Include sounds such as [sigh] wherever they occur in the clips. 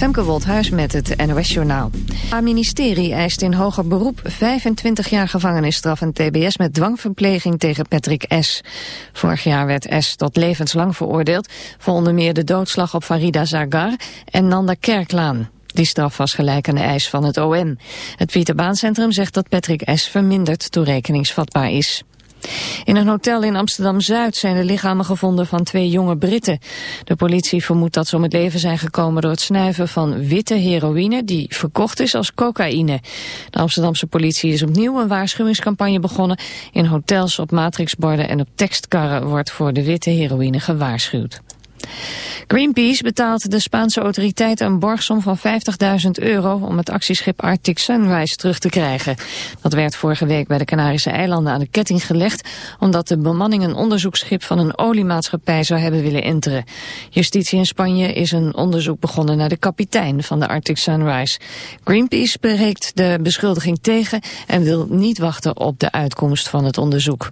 Femke Woldhuis met het NOS Journaal. Het ministerie eist in hoger beroep 25 jaar gevangenisstraf en tbs met dwangverpleging tegen Patrick S. Vorig jaar werd S. tot levenslang veroordeeld voor onder meer de doodslag op Farida Zagar en Nanda Kerklaan. Die straf was gelijk aan de eis van het OM. Het Pieterbaancentrum zegt dat Patrick S. verminderd toerekeningsvatbaar is. In een hotel in Amsterdam-Zuid zijn de lichamen gevonden van twee jonge Britten. De politie vermoedt dat ze om het leven zijn gekomen door het snuiven van witte heroïne die verkocht is als cocaïne. De Amsterdamse politie is opnieuw een waarschuwingscampagne begonnen. In hotels, op matrixborden en op tekstkarren wordt voor de witte heroïne gewaarschuwd. Greenpeace betaalt de Spaanse autoriteiten een borgsom van 50.000 euro om het actieschip Arctic Sunrise terug te krijgen. Dat werd vorige week bij de Canarische eilanden aan de ketting gelegd omdat de bemanning een onderzoeksschip van een oliemaatschappij zou hebben willen enteren. Justitie in Spanje is een onderzoek begonnen naar de kapitein van de Arctic Sunrise. Greenpeace bereikt de beschuldiging tegen en wil niet wachten op de uitkomst van het onderzoek.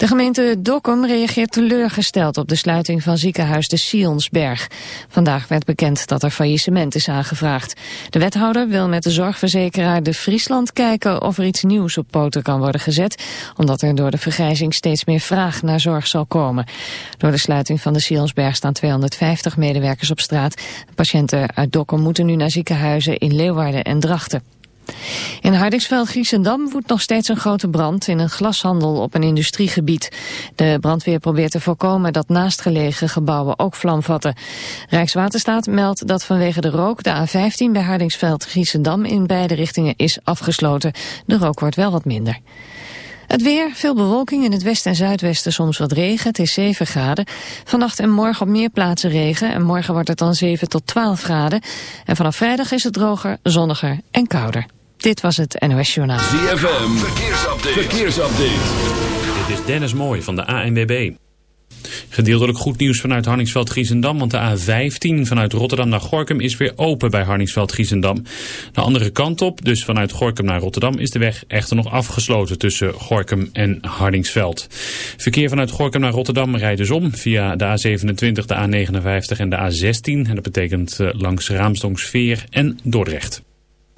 De gemeente Dokkum reageert teleurgesteld op de sluiting van ziekenhuis de Sionsberg. Vandaag werd bekend dat er faillissement is aangevraagd. De wethouder wil met de zorgverzekeraar de Friesland kijken of er iets nieuws op poten kan worden gezet, omdat er door de vergrijzing steeds meer vraag naar zorg zal komen. Door de sluiting van de Sionsberg staan 250 medewerkers op straat. Patiënten uit Dokkum moeten nu naar ziekenhuizen in Leeuwarden en Drachten. In Hardingsveld-Giessendam woedt nog steeds een grote brand in een glashandel op een industriegebied. De brandweer probeert te voorkomen dat naastgelegen gebouwen ook vlam vatten. Rijkswaterstaat meldt dat vanwege de rook de A15 bij Hardingsveld-Giessendam in beide richtingen is afgesloten. De rook wordt wel wat minder. Het weer, veel bewolking in het westen en zuidwesten, soms wat regen. Het is 7 graden. Vannacht en morgen op meer plaatsen regen. En morgen wordt het dan 7 tot 12 graden. En vanaf vrijdag is het droger, zonniger en kouder. Dit was het NOS Journaal. ZFM, verkeersupdate. verkeersupdate. Dit is Dennis Mooij van de ANWB. Gedeeltelijk goed nieuws vanuit Harningsveld-Giezendam, want de A15 vanuit Rotterdam naar Gorkum is weer open bij Harningsveld-Giezendam. De andere kant op, dus vanuit Gorkum naar Rotterdam, is de weg echter nog afgesloten tussen Gorkum en Hardingsveld. Verkeer vanuit Gorkum naar Rotterdam rijdt dus om via de A27, de A59 en de A16. En dat betekent eh, langs Raamsdonksveer en Dordrecht.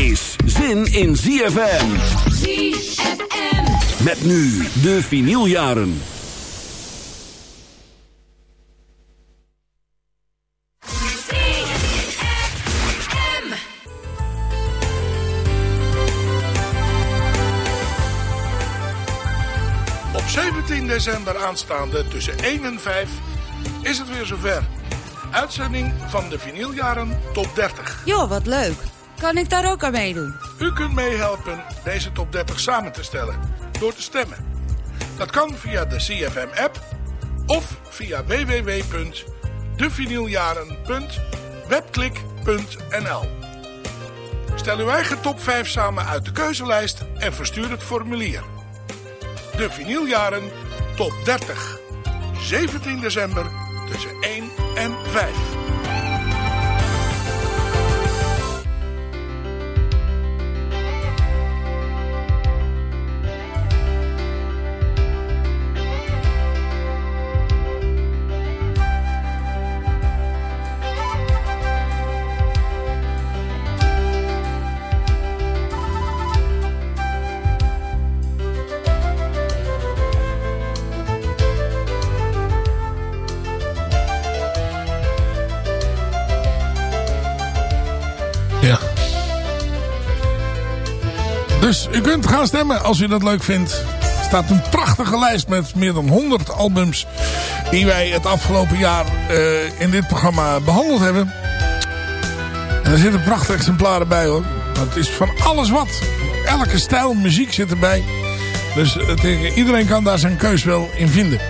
is zin in ZFM. ZFM. Met nu de vinyljaren. Op 17 december aanstaande tussen 1 en 5 is het weer zover. Uitzending van de vinyljaren top 30. Joh, wat leuk. Kan ik daar ook aan meedoen? U kunt meehelpen deze top 30 samen te stellen door te stemmen. Dat kan via de CFM-app of via www.devinieljaren.webklik.nl Stel uw eigen top 5 samen uit de keuzelijst en verstuur het formulier. De vinyljaren top 30. 17 december tussen 1 en 5. U kunt gaan stemmen als u dat leuk vindt. Er staat een prachtige lijst met meer dan 100 albums... die wij het afgelopen jaar uh, in dit programma behandeld hebben. En er zitten prachtige exemplaren bij hoor. Het is van alles wat. Elke stijl muziek zit erbij. Dus uh, iedereen kan daar zijn keus wel in vinden.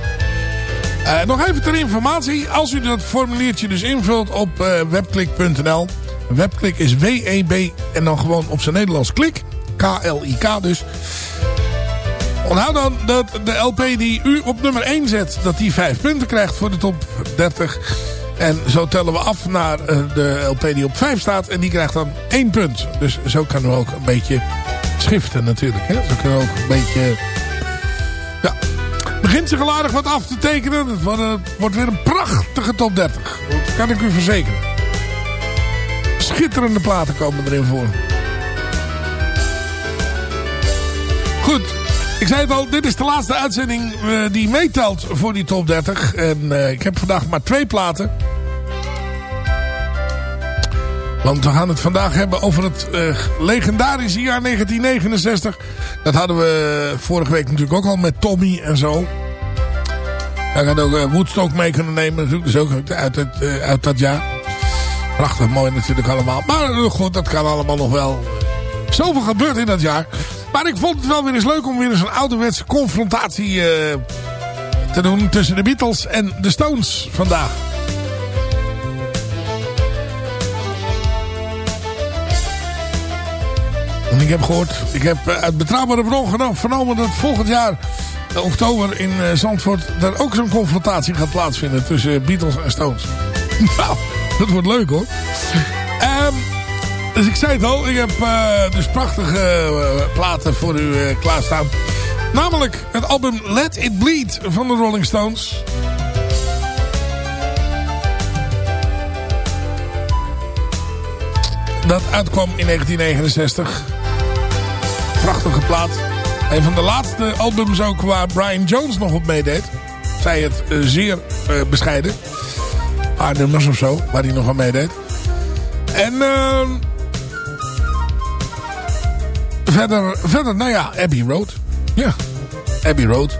Uh, nog even ter informatie. Als u dat formuliertje dus invult op webklik.nl. Webklik is W-E-B en dan gewoon op zijn Nederlands klik. K-L-I-K dus. Onthoud dan dat de LP die u op nummer 1 zet, dat die 5 punten krijgt voor de top 30. En zo tellen we af naar eh, de LP die op 5 staat. En die krijgt dan 1 punt. Dus zo kunnen we ook een beetje schiften natuurlijk. Hè? Zo kunnen we ook een beetje... Ja, begint zich al wat af te tekenen. Het wordt, wordt weer een prachtige top 30. Dat kan ik u verzekeren. Schitterende platen komen erin voor. Goed, ik zei het al, dit is de laatste uitzending uh, die meetelt voor die top 30. En uh, ik heb vandaag maar twee platen. Want we gaan het vandaag hebben over het uh, legendarische jaar 1969. Dat hadden we vorige week natuurlijk ook al met Tommy en zo. Daar gaat ook Woodstock mee kunnen nemen natuurlijk. Dus ook uit, uit dat jaar. Prachtig mooi natuurlijk allemaal. Maar goed, dat kan allemaal nog wel. Zoveel gebeurt in dat jaar. Maar ik vond het wel weer eens leuk om weer eens een ouderwetse confrontatie uh, te doen tussen de Beatles en de Stones vandaag. En ik heb gehoord, ik heb uit betrouwbare bron vernomen dat volgend jaar, uh, oktober in Zandvoort, er ook zo'n confrontatie gaat plaatsvinden tussen Beatles en Stones. [laughs] nou, dat wordt leuk hoor. Dus ik zei het al, ik heb uh, dus prachtige uh, platen voor u uh, klaarstaan. Namelijk het album Let It Bleed van de Rolling Stones. Dat uitkwam in 1969. Prachtige plaat. Een van de laatste albums ook waar Brian Jones nog op meedeed. Zij het zeer bescheiden. Paar nummers of zo waar hij nog aan meedeed. En... verder, verder, nou ja, Abbey Road. Ja, Abbey Road.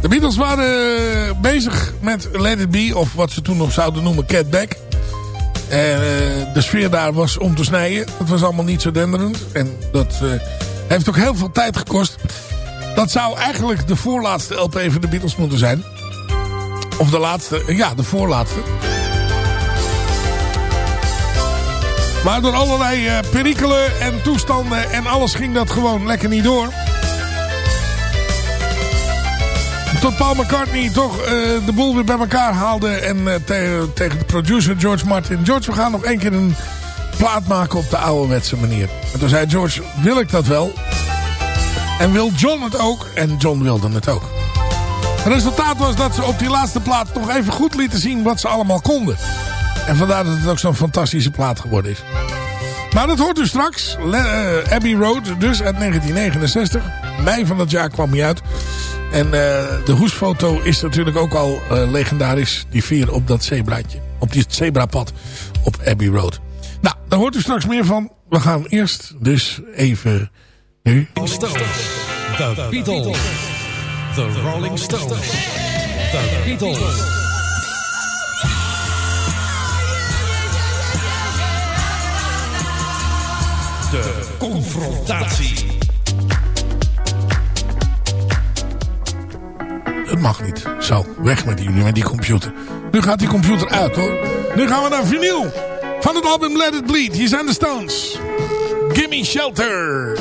De Beatles waren bezig met Let It Be, of wat ze toen nog zouden noemen Cat Back. En uh, de sfeer daar was om te snijden. Het was allemaal niet zo denderend. En dat uh, heeft ook heel veel tijd gekost. Dat zou eigenlijk de voorlaatste LP van de Beatles moeten zijn. Of de laatste, ja, de voorlaatste. Maar door allerlei uh, perikelen en toestanden en alles ging dat gewoon lekker niet door. Tot Paul McCartney toch uh, de boel weer bij elkaar haalde. En te tegen de producer George Martin. George, we gaan nog één keer een plaat maken op de ouderwetse manier. En toen zei George, wil ik dat wel? En wil John het ook? En John wilde het ook. Het resultaat was dat ze op die laatste plaat nog even goed lieten zien wat ze allemaal konden. En vandaar dat het ook zo'n fantastische plaat geworden is. Maar dat hoort u straks. Le uh, Abbey Road, dus uit 1969. Mei van dat jaar kwam hij uit. En uh, de hoesfoto is natuurlijk ook al uh, legendarisch. Die vier op dat zebraatje. Op die zebrapad op Abbey Road. Nou, daar hoort u straks meer van. We gaan eerst dus even nu... The Beatles. The Rolling Stones. The Beatles. De confrontatie. Dat mag niet. Zo, weg met die, met die computer. Nu gaat die computer uit hoor. Nu gaan we naar vinyl. Van het album Let It Bleed. Hier zijn de Stones. Gimme Shelter.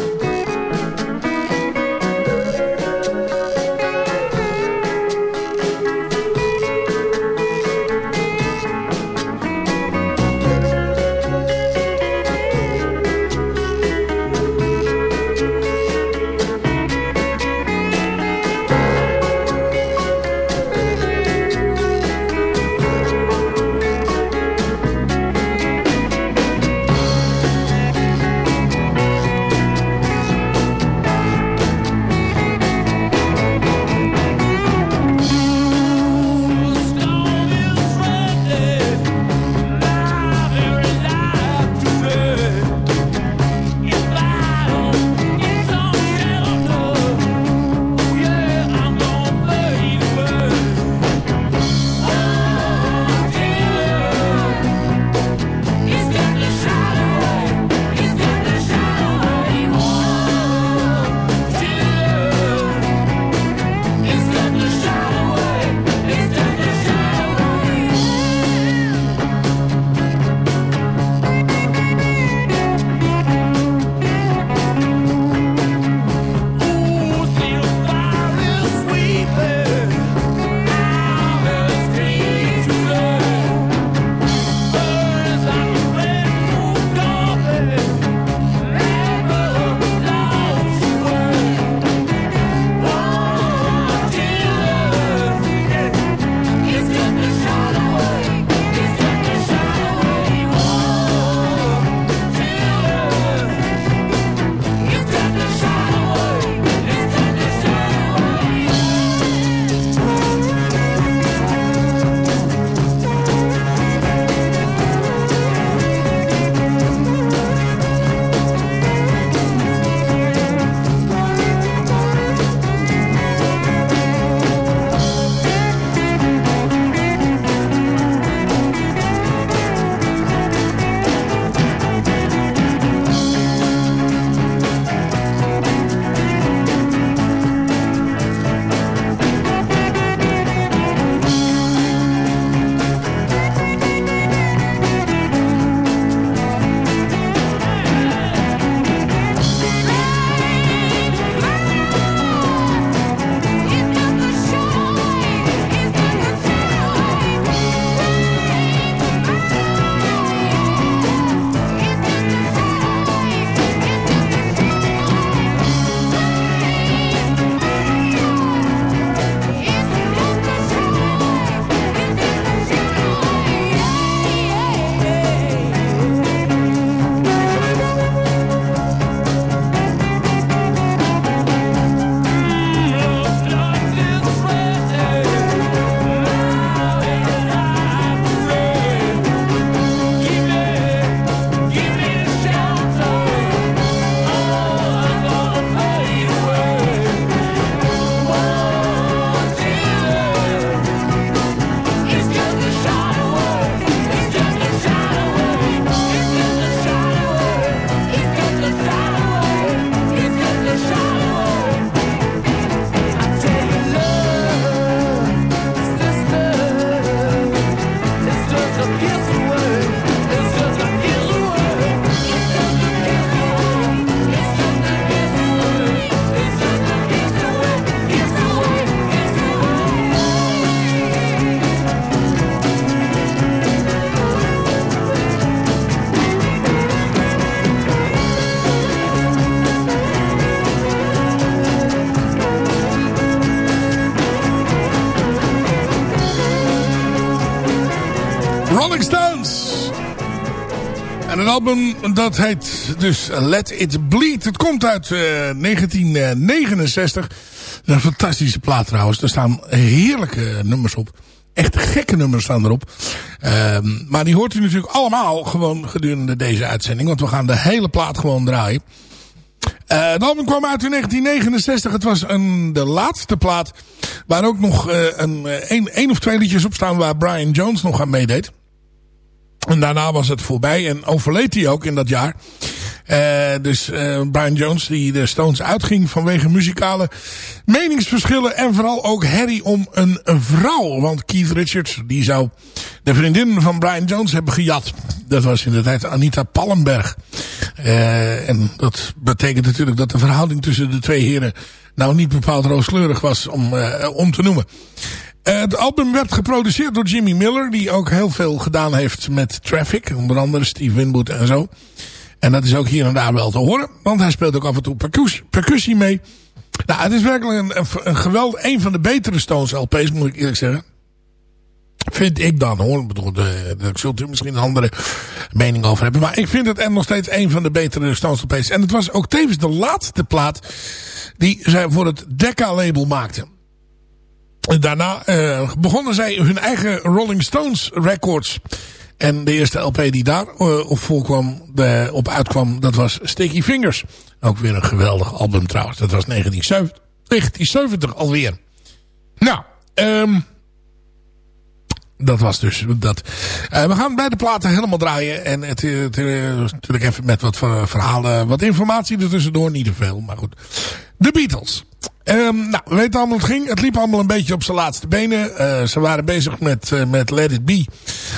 Dat heet dus Let It Bleed. Het komt uit uh, 1969. Een fantastische plaat trouwens. Er staan heerlijke nummers op. Echt gekke nummers staan erop. Uh, maar die hoort u natuurlijk allemaal gewoon gedurende deze uitzending. Want we gaan de hele plaat gewoon draaien. Uh, het album kwam uit in 1969. Het was een, de laatste plaat waar ook nog uh, een, een of twee liedjes op staan waar Brian Jones nog aan meedeed. En daarna was het voorbij en overleed hij ook in dat jaar. Uh, dus uh, Brian Jones die de Stones uitging vanwege muzikale meningsverschillen. En vooral ook herrie om een, vrouw. Want Keith Richards die zou de vriendin van Brian Jones hebben gejat. Dat was in de tijd Anita Pallenberg. Uh, en dat betekent natuurlijk dat de verhouding tussen de twee heren nou niet bepaald rooskleurig was om, om te noemen. Het album werd geproduceerd door Jimmy Miller. Die ook heel veel gedaan heeft met Traffic. Onder andere Steve Winwood en zo. En dat is ook hier en daar wel te horen. Want hij speelt ook af en toe percussie, mee. Nou, het is werkelijk een, een, geweld. Een van de betere Stones LP's, moet ik eerlijk zeggen. Vind ik dan hoor. Ik bedoel, daar zult u misschien een andere mening over hebben. Maar ik vind het en nog steeds een van de betere Stones LP's. En het was ook tevens de laatste plaat die zij voor het Decca label maakten. Daarna uh, begonnen zij hun eigen Rolling Stones records. En de eerste LP die daar uh, op, voorkwam, de, op uitkwam, dat was Sticky Fingers. Ook weer een geweldig album trouwens. Dat was 1970, 1970 alweer. Nou, um, dat was dus dat. Uh, we gaan bij de platen helemaal draaien. En het, het, natuurlijk even met wat verhalen, wat informatie er tussendoor. Niet te veel, maar goed. De Beatles. Um, nou, we weten allemaal het ging. Het liep allemaal een beetje op zijn laatste benen. Uh, ze waren bezig met, met Let It Be.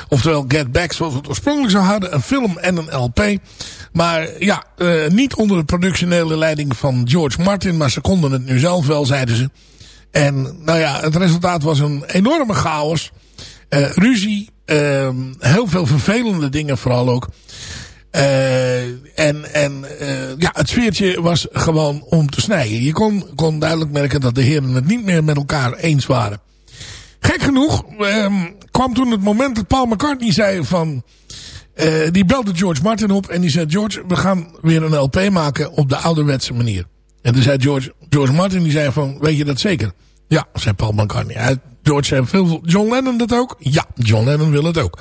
Oftewel Get Back, zoals we het oorspronkelijk zou houden. Een film en een LP. Maar ja, niet onder de productionele leiding van George Martin. Maar ze konden het nu zelf wel, zeiden ze. En nou ja, het resultaat was een enorme chaos. Ruzie. Ehm, heel veel vervelende dingen vooral ook. Uh, en en uh, ja, het sfeertje was gewoon om te snijden. Je kon, kon duidelijk merken dat de heren het niet meer met elkaar eens waren. Gek genoeg um, kwam toen het moment dat Paul McCartney zei van... Die belde George Martin op en die zei... George, we gaan weer een LP maken op de ouderwetse manier. En toen zei George, George Martin, die zei van... Weet je dat zeker? Ja, zei Paul McCartney. George veel, John Lennon dat ook? Ja, John Lennon wil het ook.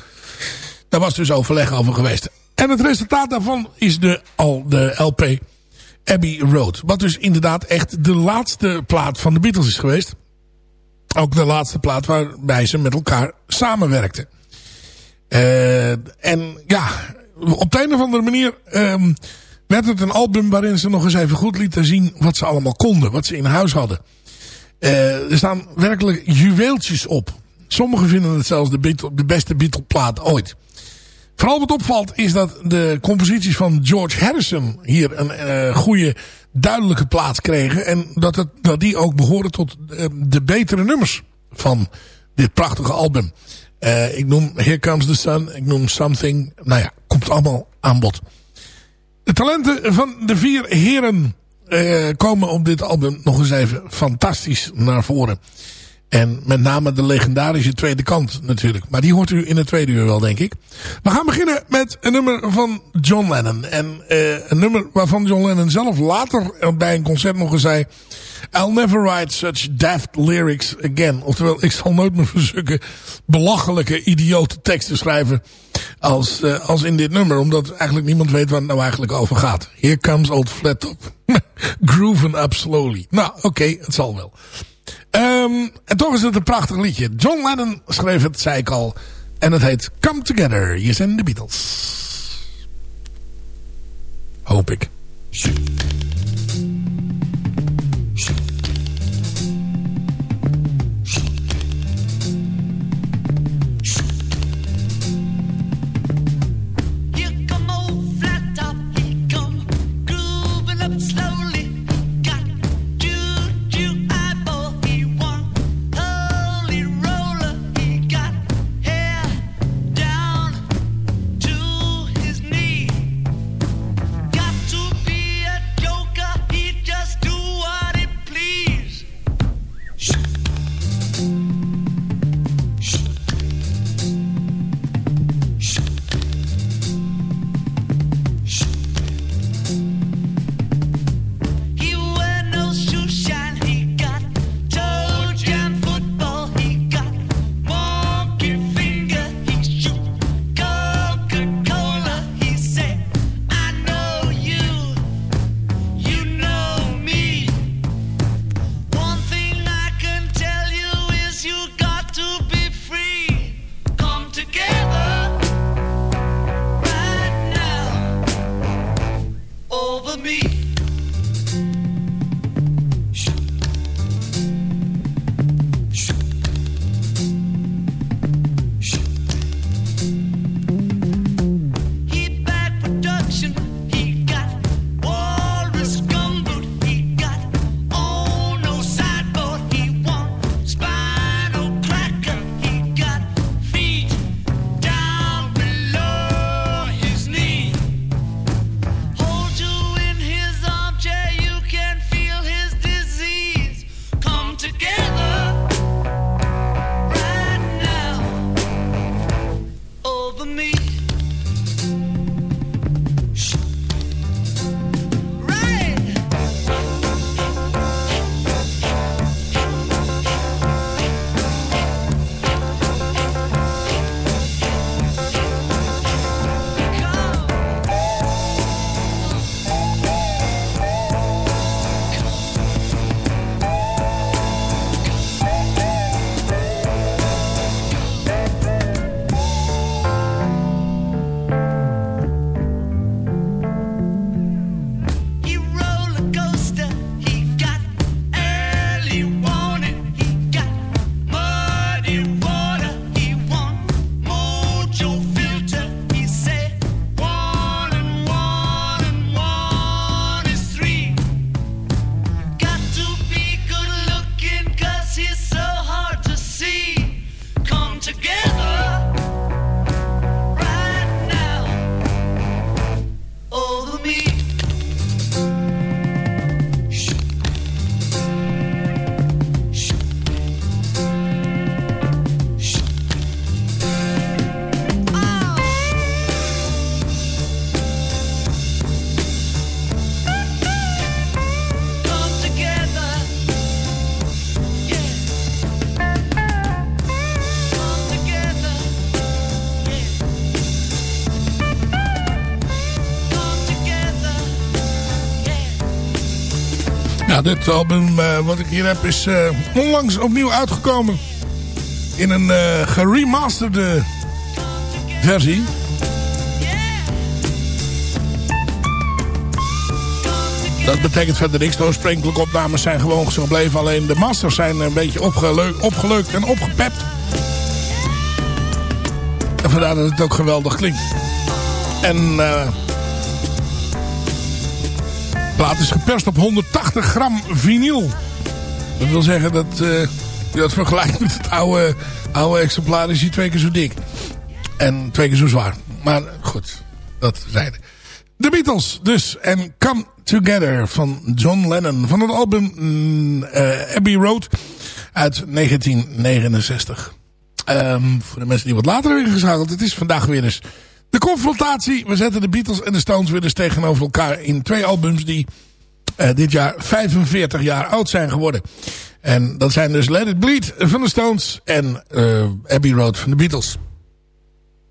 Daar was dus overleg over geweest. En het resultaat daarvan is de, al de LP Abbey Road. Wat dus inderdaad echt de laatste plaat van de Beatles is geweest. Ook de laatste plaat waarbij ze met elkaar samenwerkten. Uh, en ja, op de een of andere manier um, werd het een album waarin ze nog eens even goed lieten zien wat ze allemaal konden. Wat ze in huis hadden. Uh, er staan werkelijk juweeltjes op. Sommigen vinden het zelfs de, de beste Beatle plaat ooit. Vooral wat opvalt is dat de composities van George Harrison hier een uh, goede duidelijke plaats kregen. En dat, het, dat die ook behoren tot uh, de betere nummers van dit prachtige album. Ik noem Here Comes the Sun, ik noem Something. Nou ja, komt allemaal aan bod. De talenten van de vier heren komen op dit album nog eens even fantastisch naar voren. En met name de legendarische tweede kant natuurlijk. Maar die hoort u in het tweede uur wel, denk ik. We gaan beginnen met een nummer van John Lennon. En uh, een nummer waarvan John Lennon zelf later bij een concert nog eens zei... I'll never write such daft lyrics again. Oftewel, ik zal nooit meer zulke belachelijke, idiote teksten schrijven... Als, uh, als in dit nummer. Omdat eigenlijk niemand weet waar het nou eigenlijk over gaat. Here comes old flat top. [laughs] Grooving up slowly. Nou, oké, het zal wel. Um, en toch is het een prachtig liedje. John Lennon schreef het, zei ik al. En het heet Come Together. Hier zijn de Beatles. Hoop ik. Dit album eh, wat ik hier heb is eh, onlangs opnieuw uitgekomen. In een uh, geremasterde versie. Dat betekent verder niks. De oorspronkelijke opnames zijn gewoon zo gebleven. Alleen de masters zijn een beetje opgeleukt, en opgepept. En vandaar dat het ook geweldig klinkt. En plaat is geperst op 180 gram vinyl. Dat wil zeggen dat je dat vergelijkt met het oude, oude exemplaar is hij twee keer zo dik. En twee keer zo zwaar. Maar goed, dat zijn de Beatles dus. En Come Together van John Lennon. Van het album uh, Abbey Road uit 1969. Um, voor de mensen die wat later hebben ingeschakeld. Het is vandaag weer eens de confrontatie. We zetten de Beatles en de Stones weer eens tegenover elkaar. In twee albums die uh, dit jaar 45 jaar oud zijn geworden. En dat zijn dus Let It Bleed van de Stones en uh, Abbey Road van de Beatles.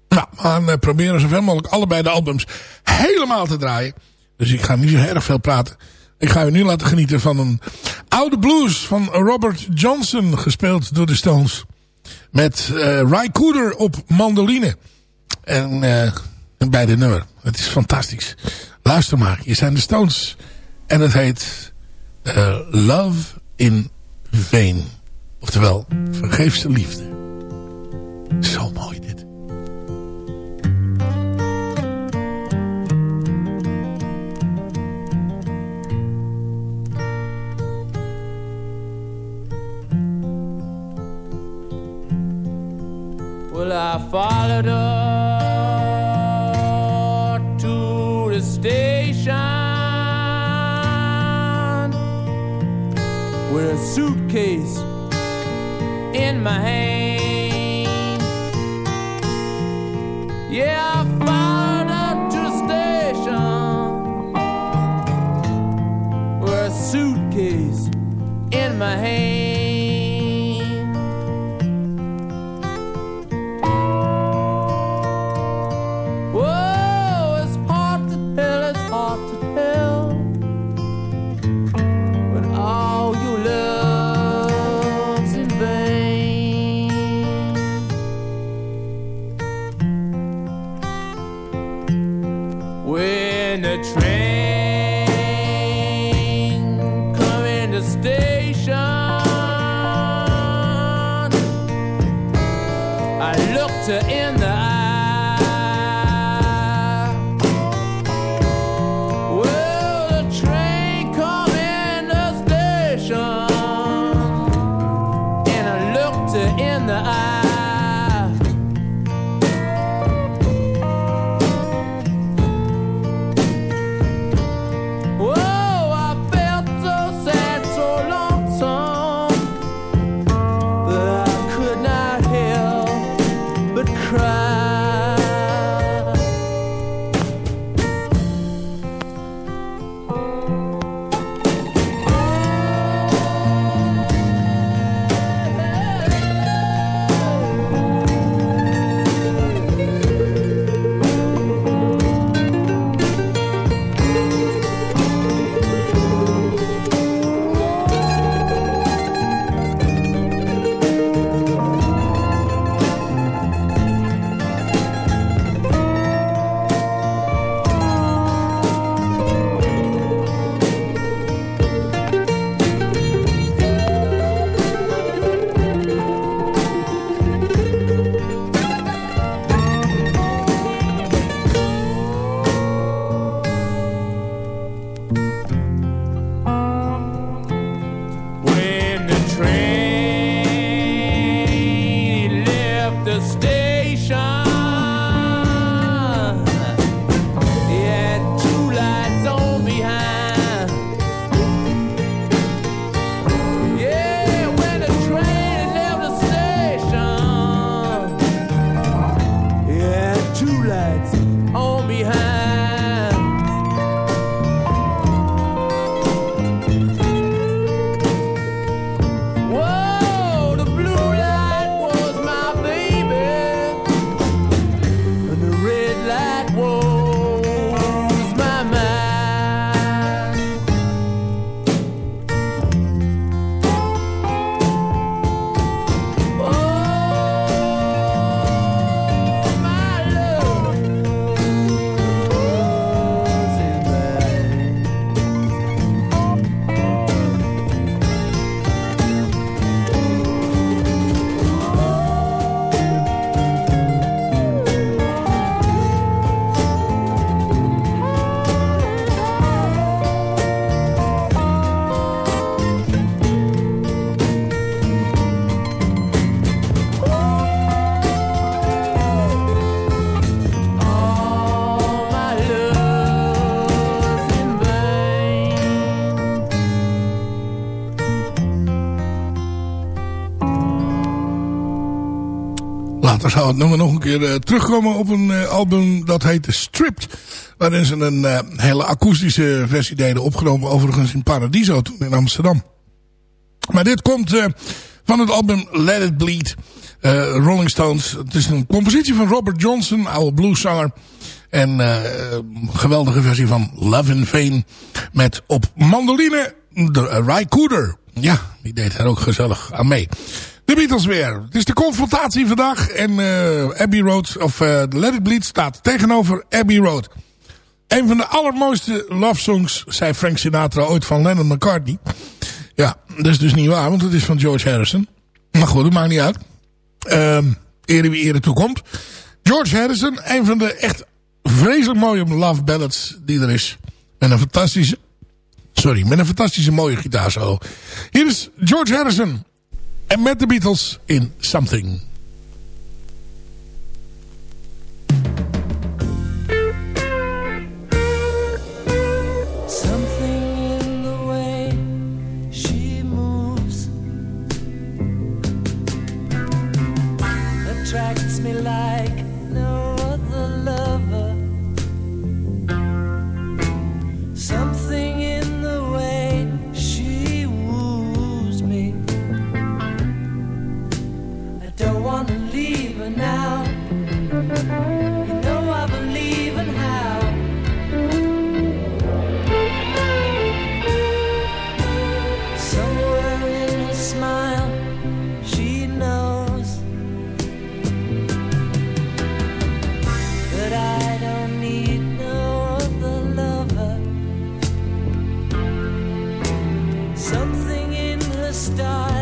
Nou, we gaan uh, proberen zoveel mogelijk allebei de albums helemaal te draaien. Dus ik ga niet zo erg veel praten. Ik ga u nu laten genieten van een oude blues van Robert Johnson, gespeeld door de Stones. Met uh, Ry Cooder op mandoline. En uh, bij de nummer. Het is fantastisch. Luister maar, hier zijn de Stones. En het heet uh, Love in Vain. Oftewel, vergeefse liefde. Zo mooi dit. Well, I followed her to the station with a suitcase in my hand. Yeah, I followed her to the station with a suitcase in my hand. Later zou het nog een keer uh, terugkomen op een uh, album dat heette Stripped. Waarin ze een uh, hele akoestische versie deden. Opgenomen overigens in Paradiso toen in Amsterdam. Maar dit komt van het album Let It Bleed. Rolling Stones. Het is een compositie van Robert Johnson, oude blueszanger. En geweldige versie van Love in Vain. Met op mandoline de Ry Cooder. Ja, die deed daar ook gezellig aan mee. De Beatles weer. Het is de confrontatie vandaag. En uh, Abbey Road, of uh, Let It Bleed staat tegenover Abbey Road. Een van de allermooiste love songs, zei Frank Sinatra ooit van Lennon McCartney. Ja, dat is dus niet waar, want het is van George Harrison. Maar goed, dat maakt niet uit. Uh, ere wie ere toekomt. George Harrison, een van de echt vreselijk mooie love ballads die er is. Met een fantastische, sorry, met een fantastische mooie gitaarsolo. Hier is George Harrison En met de Beatles in Something. In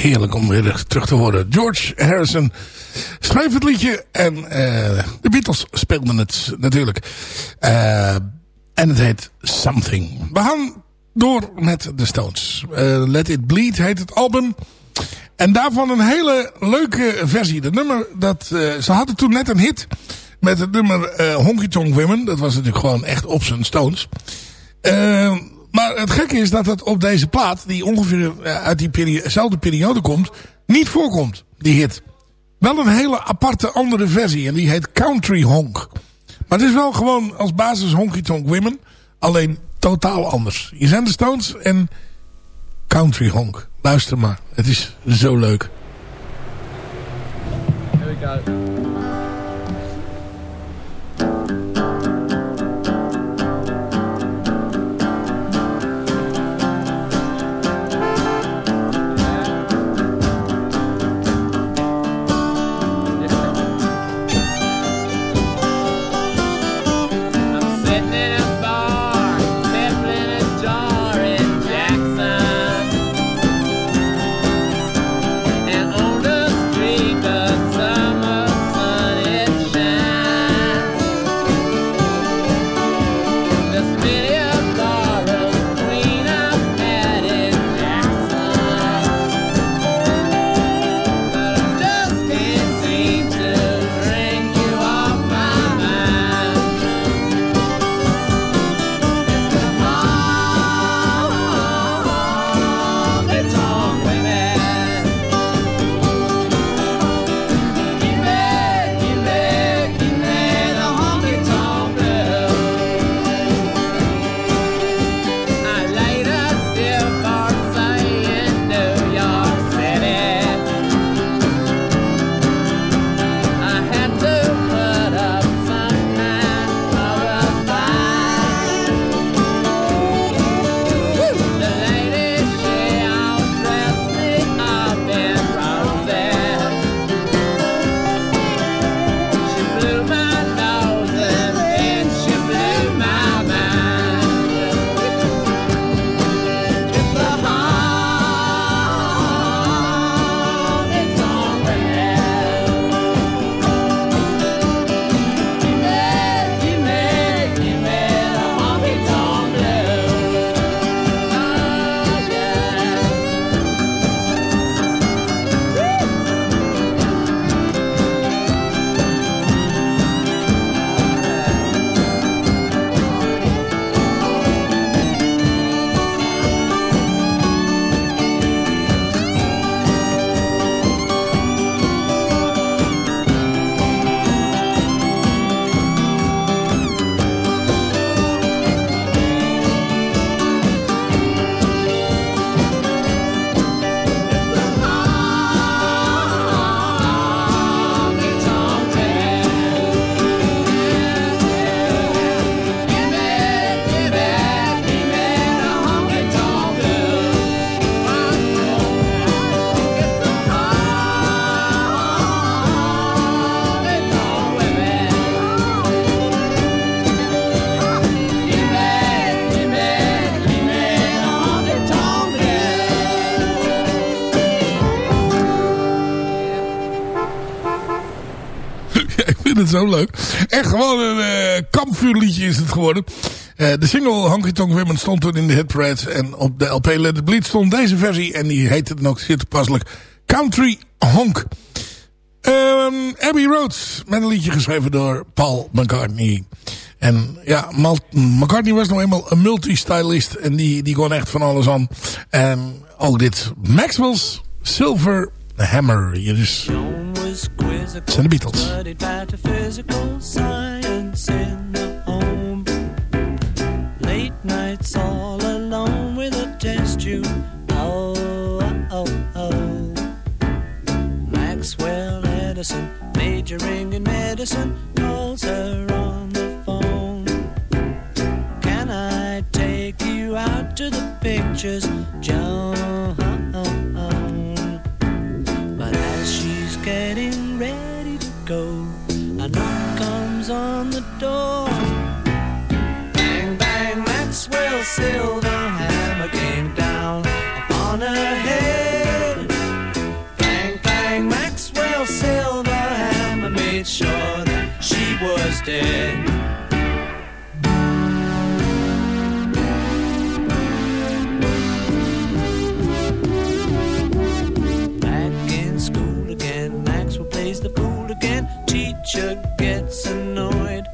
Heerlijk om weer terug te horen. George Harrison schreef het liedje en eh, de Beatles speelden het natuurlijk. Eh, en het heet Something. We gaan door met de Stones. Eh, Let It Bleed heet het album. En daarvan een hele leuke versie. Dat nummer, dat, ze hadden toen net een hit met het nummer Honky Tonk Women. Dat was natuurlijk gewoon echt op zijn Stones. Maar het gekke is dat het op deze plaat, die ongeveer eh, uit diezelfde periode komt, niet voorkomt, die hit. Wel een hele aparte andere versie en die heet Country Honk. Maar het is wel gewoon als basis Honky Tonk Women, alleen totaal anders. Hier zijn de Stones en Country Honk. Luister maar, het is zo leuk. Here we go. Het zo leuk. Echt gewoon een uh, kampvuurliedje is het geworden. Uh, de single Honky Tonk Women stond toen in de hitparades. En op de LP Let It Bleed stond deze versie. En die heette dan ook zeer toepasselijk Country Honk. Um, Abbey Road. Met een liedje geschreven door Paul McCartney. En ja, McCartney was nog eenmaal een multi-stylist. En die, die kon echt van alles aan. En ook dit. Maxwell's Silver Hammer. Is... zijn de Beatles. Late nights all alone with a test tube. Oh, oh, oh. Maxwell Edison, majoring in medicine, calls her on the phone. Can I take you out to the pictures, Joan? Go, a knock comes on the door. Bang, bang, Maxwell Silver hammer came down upon her head. Bang, bang, Maxwell Silver hammer made sure that she was dead. Gets annoyed,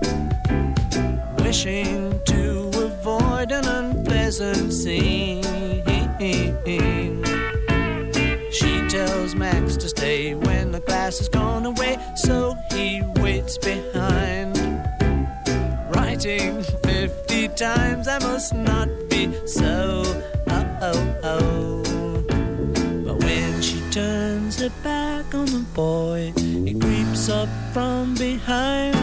wishing to avoid an unpleasant scene. She tells Max to stay when the class has gone away, so he waits behind. Writing 50 times, I must not be so. Oh, oh, oh. But when she turns her back on the boy, he up from behind.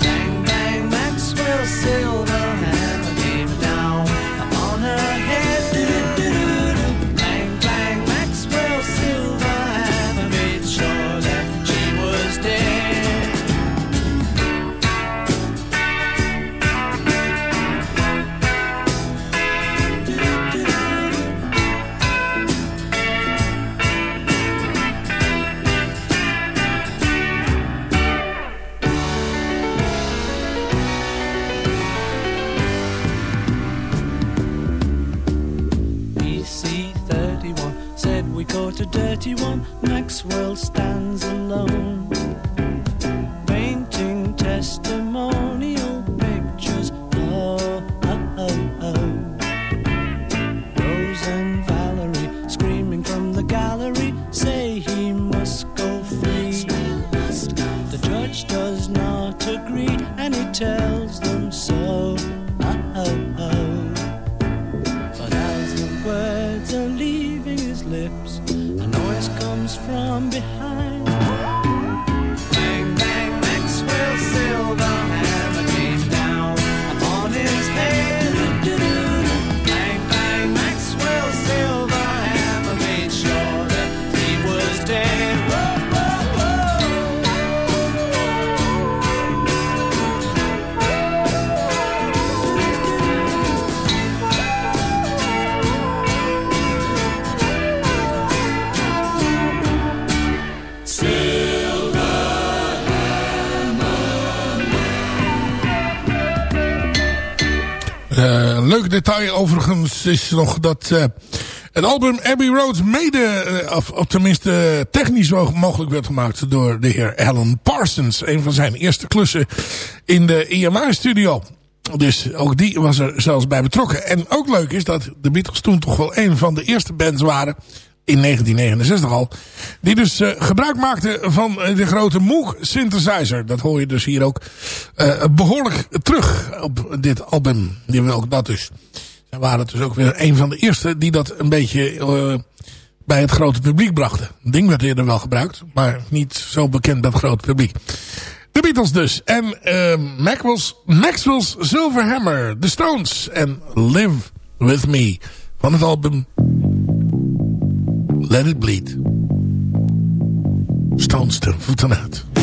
Bang, bang, Maxwell Silver 31 Maxwell stands alone. Is nog dat uh, het album Abbey Road mede, uh, of, tenminste technisch mogelijk werd gemaakt door de heer Alan Parsons. Een van zijn eerste klussen in de EMI-studio. Dus ook die was er zelfs bij betrokken. En ook leuk is dat de Beatles toen toch wel een van de eerste bands waren in 1969 al. Die dus gebruik maakte van de grote Moog synthesizer. Dat hoor je dus hier ook behoorlijk terug op dit album. Die wil ook dat dus. Zij waren dus ook weer een van de eerste die dat een beetje uh, bij het grote publiek brachten. Het ding werd eerder wel gebruikt, maar niet zo bekend bij het grote publiek. De Beatles dus. En Maxwell's, Maxwell's Silver Hammer. The Stones. En Live With Me. Van het album Let It Bleed. Stones ten voeten uit.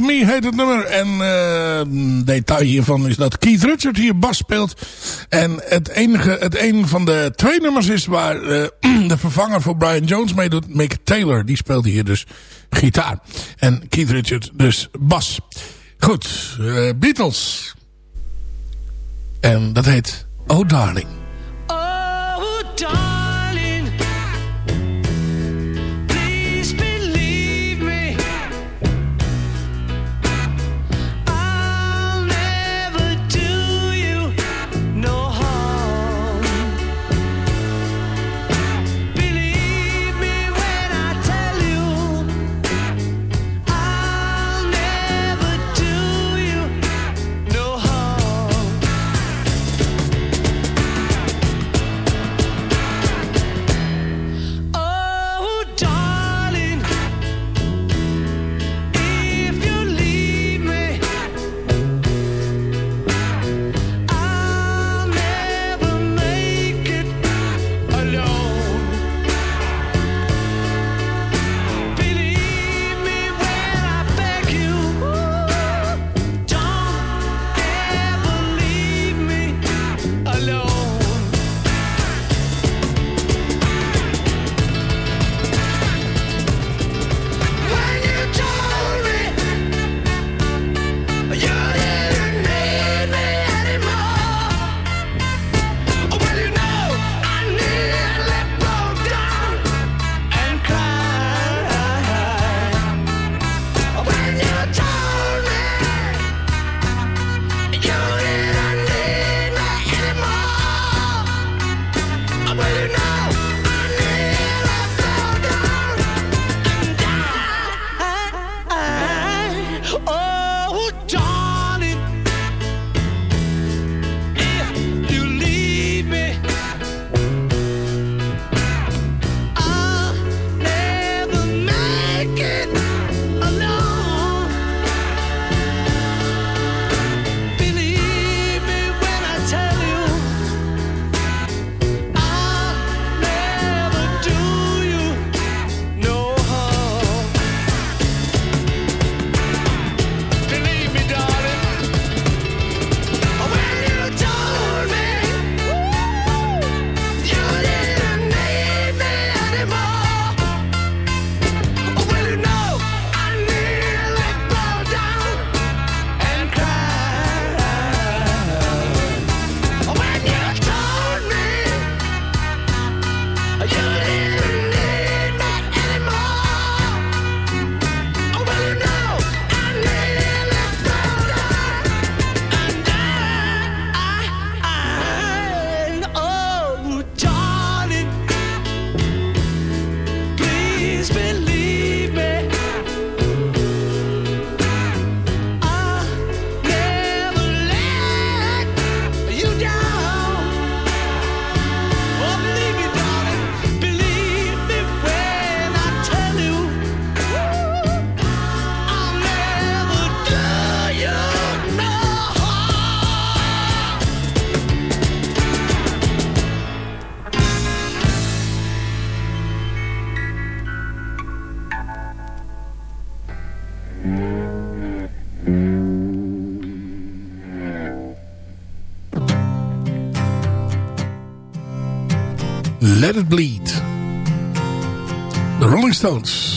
Me heet het nummer. En uh, detail hiervan is dat Keith Richard hier bas speelt. En het enige, het een van de twee nummers is waar eh, [clears throat] de vervanger voor Brian Jones meedoet. Mick Taylor, die speelt hier dus gitaar. En Keith Richard dus bas. Goed, eh, Beatles. En dat heet Oh Darling. Oh Darling. Let It Bleed. The Rolling Stones.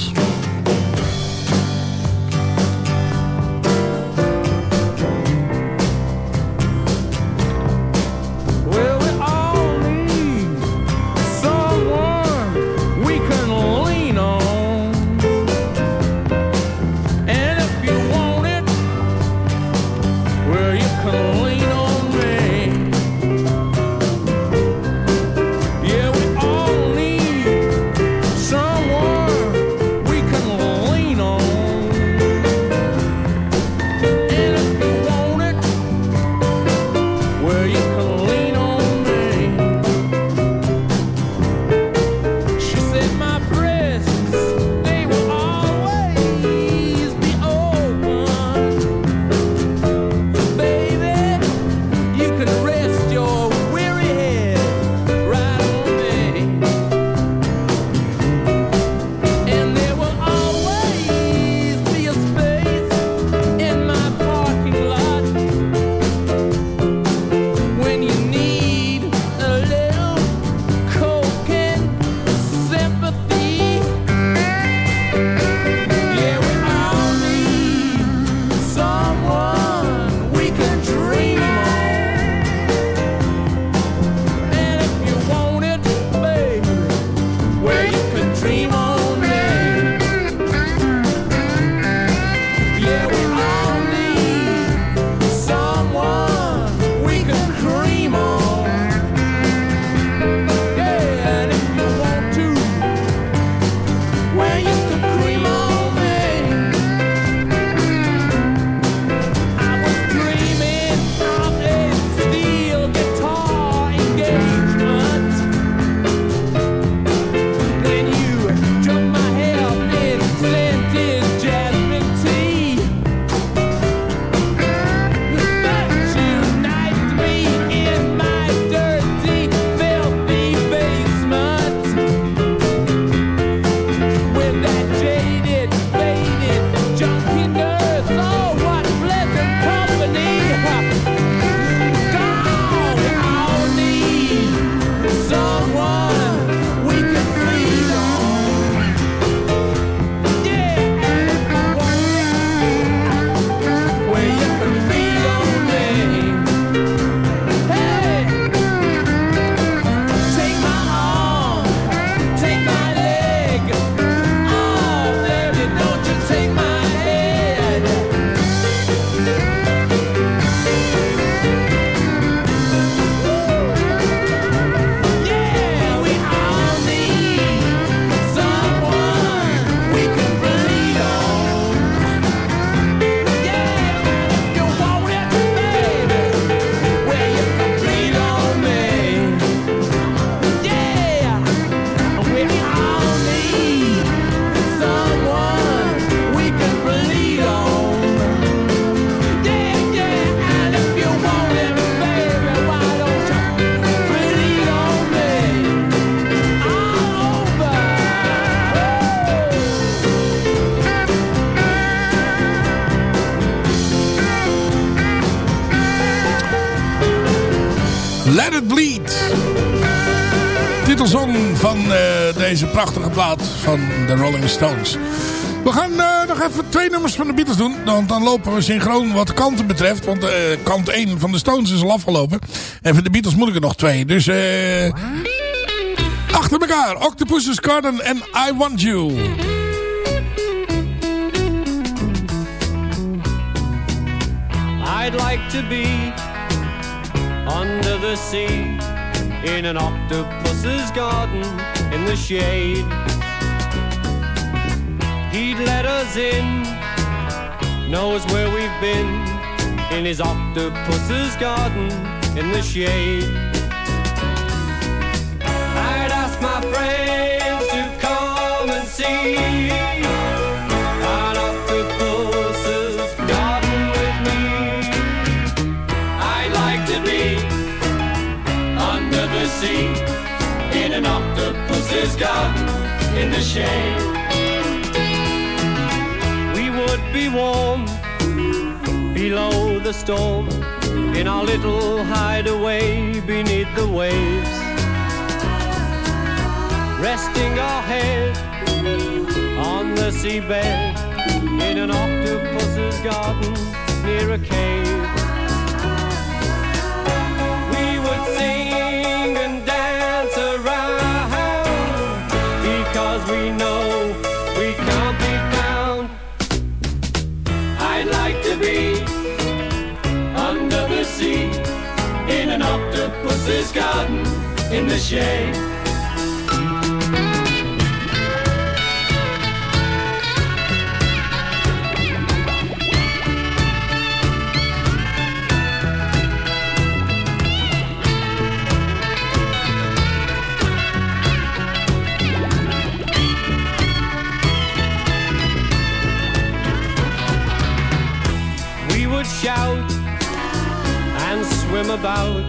Van de Rolling Stones. We gaan eh, nog even twee nummers van de Beatles doen. Want dan lopen we synchroon wat kanten betreft. Want eh, kant 1 van de Stones is al afgelopen. En voor de Beatles moet ik er nog twee. Dus eh achter elkaar. Octopus's Garden en I Want You. I'd like to be under the sea in an octopus's garden in the shade. He'd let us in, knows where we've been in his octopus's garden in the shade. I'd ask my friends to come and see an octopus's garden with me. I'd like to be under the sea in an octopus's garden in the shade. Warm below the storm in our little hideaway beneath the waves. Resting our head on the seabed in an octopus's garden near a cave. Octopus's garden in the shade. We would shout and swim about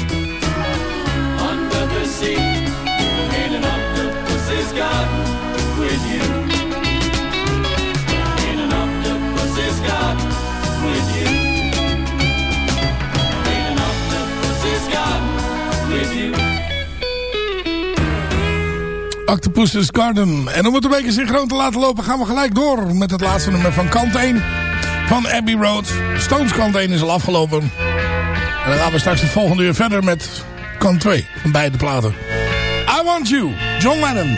Octopus's Garden. En om het een beetje synchroon te laten lopen gaan we gelijk door met het laatste nummer van kant 1 van Abbey Road. Stones kant 1 is al afgelopen. En dan gaan we straks het volgende uur verder met kant 2 van beide platen. I Want You, John Lennon.